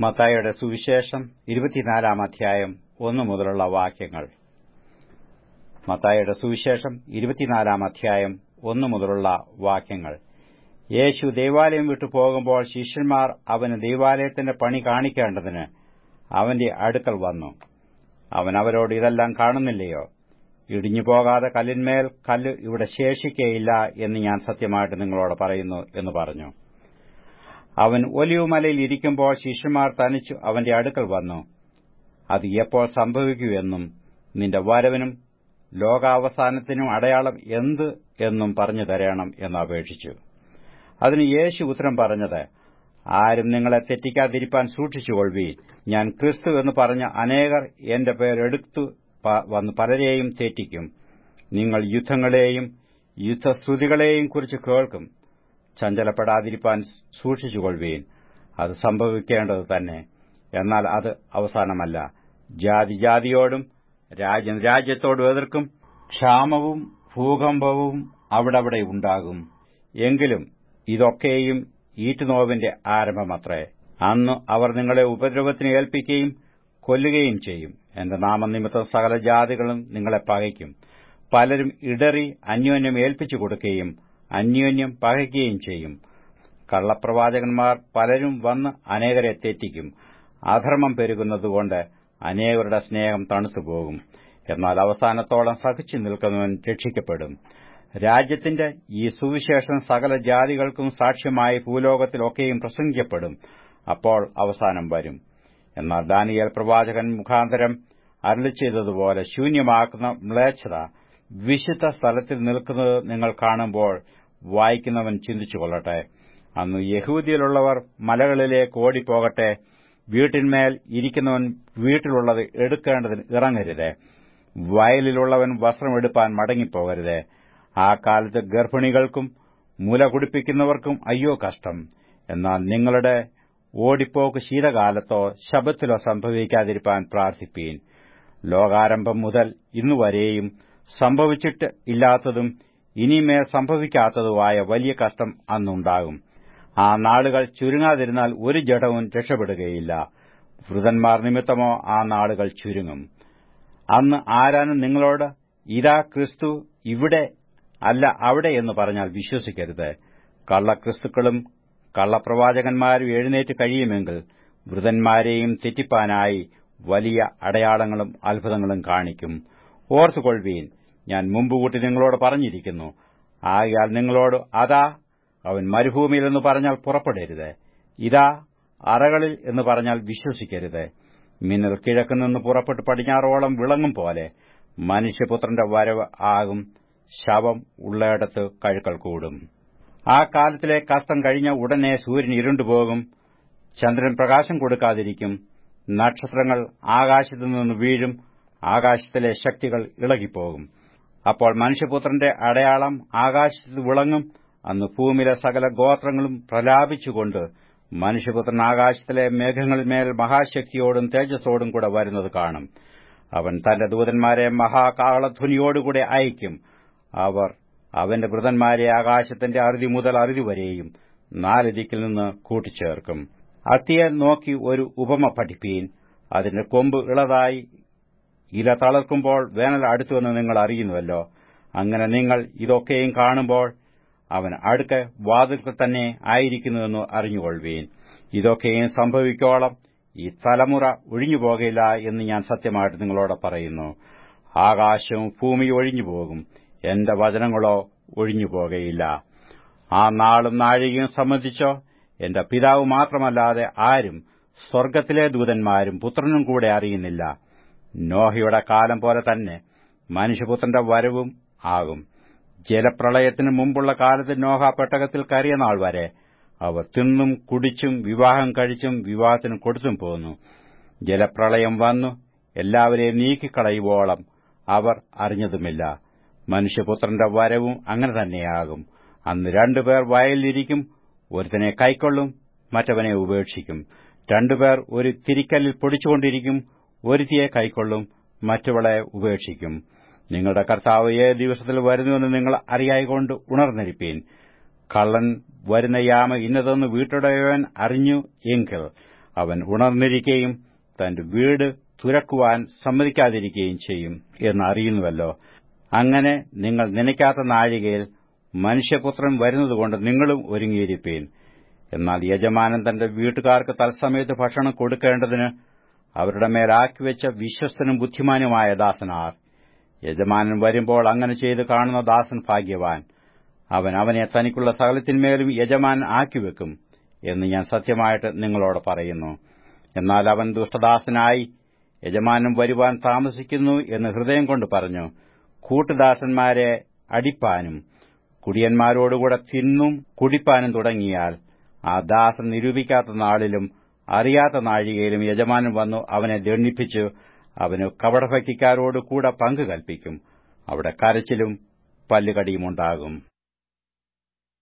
മത്തായിയുടെ സുവിശേഷം ഇരുപത്തിനാലാം അധ്യായം ഒന്നു മുതലുള്ള വാക്യങ്ങൾ. മത്തായുടെ സുവിശേഷം ഇരുപത്തിനാലാം അധ്യായം ഒന്നു മുതലുള്ള വാക്യങ്ങൾ. യേശു ദേവാലയം വിട്ടു പോകുമ്പോൾ ശിഷ്യന്മാർ അവന് ദേവാലയത്തിന്റെ പണി കാണിക്കേണ്ടതിന് അവന്റെ അടുക്കൽ വന്നു. അവൻ അവരോട് ഇതെല്ലാം കാണുന്നില്ലയോ? ഇടിഞ്ഞു പോകാതെ കല്ലിന്മേൽ കല്ല് ഇവിടെ ശേഷിക്കേയില്ല എന്ന് ഞാൻ സത്യമായിട്ട് നിങ്ങളോട് പറയുന്നു എന്ന് പറഞ്ഞു. അവൻ ഒലിവുമലയിൽ ഇരിക്കുമ്പോൾ ശിഷ്യന്മാർ തനിച്ചു അവന്റെ അടുക്കൽ വന്നു. അത് എപ്പോൾ സംഭവിക്കുമെന്നും നിന്റെ വരവിനും ലോകാവസാനത്തിനും അടയാളം എന്ത് എന്നും പറഞ്ഞു തരണം എന്ന് അപേക്ഷിച്ചു. അതിന് യേശു ഉത്തരം പറഞ്ഞത് ആരും നിങ്ങളെ തെറ്റിക്കാതിരിപ്പാൻ സൂക്ഷിച്ചുകൊള്ളി ഞാൻ ക്രിസ്തു എന്ന് പറഞ്ഞ അനേകർ എന്റെ പേരെടുത്തു വന്ന് പലരെയും തെറ്റിക്കും. നിങ്ങൾ യുദ്ധങ്ങളെയും യുദ്ധസ്തുതികളെയും കുറിച്ച് കേൾക്കും. ചഞ്ചലപ്പെടാതിരിപ്പാൻ സൂക്ഷിച്ചുകൊള്ളുവീൻ. അത് സംഭവിക്കേണ്ടത് തന്നെ. എന്നാൽ അത് അവസാനമല്ല. ജാതി ജാതിയോടും രാജ്യം രാജ്യത്തോടും എതിർക്കും ക്ഷാമവും ഭൂകമ്പവും അവിടെവിടെ ഉണ്ടാകും. എങ്കിലും ഇതൊക്കെയും ഈറ്റുനോവിന്റെ ആരംഭമത്രേ. അന്ന് അവർ നിങ്ങളെ ഉപദ്രവത്തിന് ഏൽപ്പിക്കുകയും കൊല്ലുകയും ചെയ്യും. എന്റെ നാമനിമിത്തം സകല ജാതികളും നിങ്ങളെ പകയ്ക്കും. പലരും ഇടറി അന്യോന്യം ഏൽപ്പിച്ചു കൊടുക്കുകയും അന്യോന്യം പകയ്ക്കുകയും ചെയ്യും. കള്ളപ്രവാചകന്മാർ പലരും വന്ന് അനേകരെ തെറ്റിക്കും. അധർമ്മം പെരുകുന്നതുകൊണ്ട് അനേകരുടെ സ്നേഹം തണുത്തുപോകും. എന്നാൽ അവസാനത്തോളം സഹിച്ചു നിൽക്കുന്നവൻ രക്ഷിക്കപ്പെടും. രാജ്യത്തിന്റെ ഈ സുവിശേഷം സകല ജാതികൾക്കും സാക്ഷ്യമായി ഭൂലോകത്തിലൊക്കെയും പ്രസംഗിക്കപ്പെടും. അപ്പോൾ അവസാനം വരും. എന്നാൽ ദാനിയേൽ പ്രവാചകൻ മുഖാന്തരം അരളി ശൂന്യമാക്കുന്ന മ്ലേച്ഛത വിശുദ്ധ സ്ഥലത്തിൽ നിൽക്കുന്നത് നിങ്ങൾ കാണുമ്പോൾ വായിക്കുന്നവൻ ചിന്തിച്ചുകൊള്ളട്ടെ. അന്ന് യഹൂദിയിലുള്ളവർ മലകളിലേക്ക് ഓടിപ്പോകട്ടെ. വീട്ടിന്മേൽ ഇരിക്കുന്നവൻ വീട്ടിലുള്ളത് എടുക്കേണ്ടതിന് ഇറങ്ങരുത്. വയലിലുള്ളവൻ വസ്ത്രമെടുപ്പാൻ മടങ്ങിപ്പോകരുത്. ആ കാലത്ത് ഗർഭിണികൾക്കും മുല കുടിപ്പിക്കുന്നവർക്കും അയ്യോ കഷ്ടം. എന്നാൽ നിങ്ങളുടെ ഓടിപ്പോക്ക് ശീതകാലത്തോ ശബത്തിലോ സംഭവിക്കാതിരിക്കാൻ പ്രാർത്ഥിപ്പീൻ. ലോകാരംഭം മുതൽ ഇന്നുവരെയും സംഭവിച്ചിട്ട് ഇല്ലാത്തതും ഇനിമേൽ സംഭവിക്കാത്തതുമായ വലിയ കഷ്ടം അന്നുണ്ടാകും. ആ നാളുകൾ ചുരുങ്ങാതിരുന്നാൽ ഒരു ജഡവും രക്ഷപ്പെടുകയില്ല. വൃതന്മാർ നിമിത്തമോ ആ നാളുകൾ ചുരുങ്ങും. അന്ന് ആരാനും നിങ്ങളോട് ഇതാ ക്രിസ്തു ഇവിടെ അല്ല അവിടെ എന്ന് പറഞ്ഞാൽ വിശ്വസിക്കരുത്. കള്ളക്രിസ്തുക്കളും കള്ളപ്രവാചകന്മാരും എഴുന്നേറ്റ് കഴിയുമെങ്കിൽ വൃതന്മാരെയും തെറ്റിപ്പാനായി വലിയ അടയാളങ്ങളും അത്ഭുതങ്ങളും കാണിക്കും. ഓർത്തുകൊള്ളുവീൻ ഞാൻ മുമ്പുകൂട്ടി നിങ്ങളോട് പറഞ്ഞിരിക്കുന്നു. ആകയാൽ നിങ്ങളോട് അതാ അവൻ മരുഭൂമിയിൽ എന്ന് പറഞ്ഞാൽ പുറപ്പെടരുത്. ഇതാ അറകളിൽ എന്ന് പറഞ്ഞാൽ വിശ്വസിക്കരുത്. മിന്നൽ കിഴക്കുനിന്ന് പുറപ്പെട്ട് പടിഞ്ഞാറോളം വിളങ്ങും പോലെ മനുഷ്യപുത്രന്റെ വരവ് ആകും. ശവം ഉള്ളയിടത്ത് കഴുക്കൽ കൂടും. ആ കാലത്തിലെ കസ്തം കഴിഞ്ഞ ഉടനെ സൂര്യൻ ഇരുണ്ടുപോകും. ചന്ദ്രൻ പ്രകാശം കൊടുക്കാതിരിക്കും. നക്ഷത്രങ്ങൾ ആകാശത്തു നിന്ന് വീഴും. ആകാശത്തിലെ ശക്തികൾ ഇളകിപ്പോകും. അപ്പോൾ മനുഷ്യപുത്രന്റെ അടയാളം ആകാശത്ത് വിളങ്ങും അന്ന് ഭൂമിയിലെ സകല ഗോത്രങ്ങളും പ്രലാപിച്ചുകൊണ്ട് മനുഷ്യപുത്രൻ ആകാശത്തിലെ മേഘങ്ങളിന്മേൽ മഹാശക്തിയോടും തേജസ്സോടും കൂടെ വരുന്നത് കാണും. അവൻ തന്റെ ദൂതന്മാരെ മഹാകാളധ്വനിയോടുകൂടെ അയക്കും അവർ അവന്റെ വൃതന്മാരെ ആകാശത്തിന്റെ അറുതി മുതൽ അറുതി വരെയും നാല് ദിക്കിൽ നിന്ന് കൂട്ടിച്ചേർക്കും. അത്തിയെ നോക്കി ഒരു ഉപമ പഠിപ്പീൻ. അതിന്റെ കൊമ്പ് ഇളതായി ഇല തളർക്കുമ്പോൾ വേനൽ അടുത്തുവെന്ന് നിങ്ങൾ അറിയുന്നുവല്ലോ. അങ്ങനെ നിങ്ങൾ ഇതൊക്കെയും കാണുമ്പോൾ അവൻ അടുക്ക വാതിൽക്കൽ തന്നെ ആയിരിക്കുന്നുവെന്ന് അറിഞ്ഞുകൊള്ളുവീൻ. ഇതൊക്കെയും സംഭവിക്കോളം ഈ തലമുറ ഒഴിഞ്ഞുപോകയില്ല എന്ന് ഞാൻ സത്യമായിട്ട് നിങ്ങളോട് പറയുന്നു. ആകാശവും ഭൂമിയും ഒഴിഞ്ഞുപോകും എന്റെ വചനങ്ങളോ ഒഴിഞ്ഞുപോകയില്ല ആ നാളും നാഴികയും സംബന്ധിച്ചോ എന്റെ പിതാവ് മാത്രമല്ലാതെ ആരും സ്വർഗത്തിലെ ദൂതന്മാരും പുത്രനും കൂടെ അറിയുന്നില്ല. നോഹയുടെ കാലം പോലെ തന്നെ മനുഷ്യപുത്രന്റെ വരവും ആകും. ജലപ്രളയത്തിന് മുമ്പുള്ള കാലത്ത് നോഹ പെട്ടകത്തിൽ കയറിയ നാൾ വരെ അവർ തിന്നും കുടിച്ചും വിവാഹം കഴിച്ചും വിവാഹത്തിന് കൊടുത്തും പോന്നു. ജലപ്രളയം വന്നു എല്ലാവരെയും നീക്കിക്കളയുവോളം അവർ അറിഞ്ഞതുമില്ല. മനുഷ്യപുത്രന്റെ വരവും അങ്ങനെ തന്നെയാകും. അന്ന് രണ്ടുപേർ വയലിലിരിക്കും ഒരുത്തനെ കൈക്കൊള്ളും മറ്റവനെ ഉപേക്ഷിക്കും. രണ്ടുപേർ ഒരു തിരിക്കല്ലിൽ പൊടിച്ചുകൊണ്ടിരിക്കും ഒരുത്തിയെ കൈക്കൊള്ളും മറ്റവളെ ഉപേക്ഷിക്കും. നിങ്ങളുടെ കർത്താവ് ഏത് ദിവസത്തിൽ വരുന്നുവെന്ന് നിങ്ങൾ അറിയായികൊണ്ട് ഉണർന്നിരിപ്പീൻ. കള്ളൻ വരുന്ന യാമ ഇന്നതെന്ന് വീട്ടുടയവൻ അറിഞ്ഞു എങ്കിൽ അവൻ ഉണർന്നിരിക്കുകയും തന്റെ വീട് തുരക്കുവാൻ സമ്മതിക്കാതിരിക്കുകയും ചെയ്യും എന്നറിയുന്നുവല്ലോ അങ്ങനെ നിങ്ങൾ നനയ്ക്കാത്ത നാഴികയിൽ മനുഷ്യപുത്രൻ വരുന്നതുകൊണ്ട് നിങ്ങളും ഒരുങ്ങിയിരിപ്പീൻ. എന്നാൽ യജമാനൻ തന്റെ വീട്ടുകാർക്ക് തത്സമയത്ത് ഭക്ഷണം കൊടുക്കേണ്ടതിന് അവരുടെ മേൽ മേലാക്കിവെച്ച വിശ്വസ്തനും ബുദ്ധിമാനുമായ ദാസനാർ. യജമാനൻ വരുമ്പോൾ അങ്ങനെ ചെയ്ത് കാണുന്ന ദാസൻ ഭാഗ്യവാൻ. അവൻ അവനെ തനിക്കുള്ള സകലത്തിന്മേലും യജമാനൻ ആക്കിവെക്കും എന്ന് ഞാൻ സത്യമായിട്ട് നിങ്ങളോട് പറയുന്നു. എന്നാൽ അവൻ ദുഷ്ടദാസനായി യജമാനും വരുവാൻ താമസിക്കുന്നു എന്ന് ഹൃദയം കൊണ്ട് പറഞ്ഞു. കൂട്ടുദാസന്മാരെ അടിപ്പാനും കുടിയന്മാരോടുകൂടെ തിന്നും കുടിപ്പാനും തുടങ്ങിയാൽ ആ ദാസൻ നിരൂപിക്കാത്ത നാളിലും അറിയാത്ത നാഴികയിലും യജമാനൻ വന്നു അവനെ ദണ്ണിപ്പിച്ച് അവന് കപടഭക്തിക്കാരോട് കൂടെ പങ്കു കൽപ്പിക്കും. അവിടെ കരച്ചിലും പല്ലുകടിയുമുണ്ടാകും.